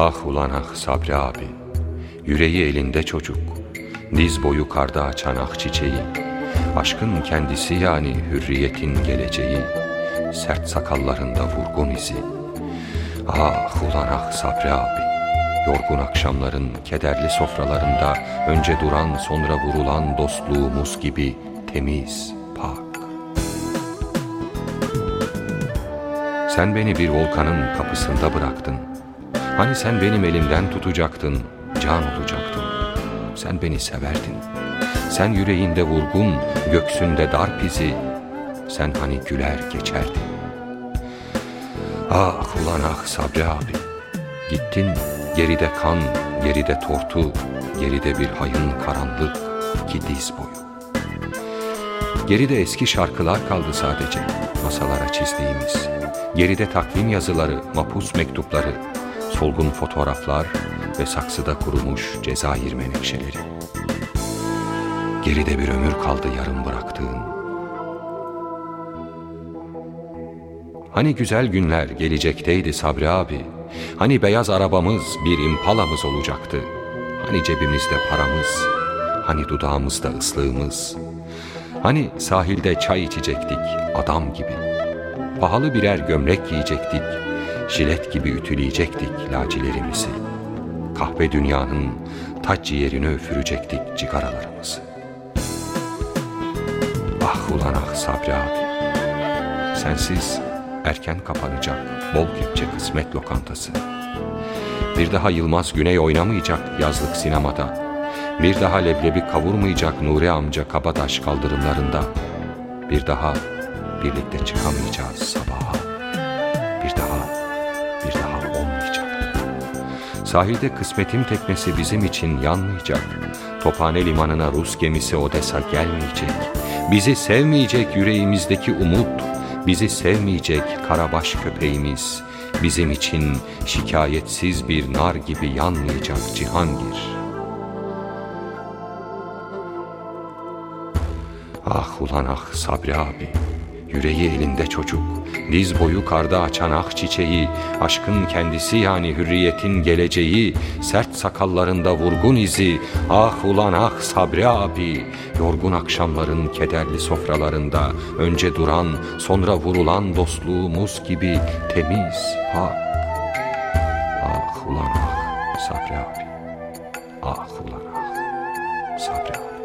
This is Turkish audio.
Ah ulan ah Sabri abi, yüreği elinde çocuk, diz boyu karda açan ah çiçeği, aşkın kendisi yani hürriyetin geleceği, sert sakallarında vurgun izi. Ah ulan ah Sabri abi, yorgun akşamların kederli sofralarında önce duran sonra vurulan dostluğumuz gibi temiz, pak. Sen beni bir volkanın kapısında bıraktın. Hani sen benim elimden tutacaktın, can olacaktın. Sen beni severdin. Sen yüreğinde vurgun, göksünde darp izi. Sen hani güler geçerdin. Ah ulan ah Sabri abi. Gittin, geride kan, geride tortu, geride bir hayın karanlık, ki diz boyu. Geride eski şarkılar kaldı sadece, masalara çizdiğimiz. Geride takvim yazıları, mapus mektupları, solgun fotoğraflar ve saksıda kurumuş Cezayir menekşeleri. Geride bir ömür kaldı yarım bıraktığın. Hani güzel günler gelecekteydi Sabri abi. Hani beyaz arabamız bir impalamız olacaktı. Hani cebimizde paramız, hani dudağımızda ıslığımız. Hani sahilde çay içecektik adam gibi. Pahalı birer gömlek giyecektik jilet gibi ütüleyecektik lacilerimizi. Kahve dünyanın taç ciğerini öfürecektik cigaralarımızı. Ah ulan ah Sabri abi. Sensiz erken kapanacak bol kepçe kısmet lokantası. Bir daha Yılmaz Güney oynamayacak yazlık sinemada. Bir daha leblebi kavurmayacak Nuri amca Kabataş kaldırımlarında. Bir daha birlikte çıkamayacağız sabaha. Sahilde kısmetin teknesi bizim için yanmayacak. Tophane limanına Rus gemisi Odessa gelmeyecek. Bizi sevmeyecek yüreğimizdeki umut, bizi sevmeyecek karabaş köpeğimiz, bizim için şikayetsiz bir nar gibi yanmayacak Cihangir. Ah ulan ah Sabri abi, yüreği elinde çocuk, Diz boyu karda açan ah çiçeği, aşkın kendisi yani hürriyetin geleceği, sert sakallarında vurgun izi, ah ulan ah Sabri abi, yorgun akşamların kederli sofralarında, önce duran, sonra vurulan dostluğumuz gibi temiz, pak. Ah ulan ah Sabri abi, ah ulan ah Sabri abi.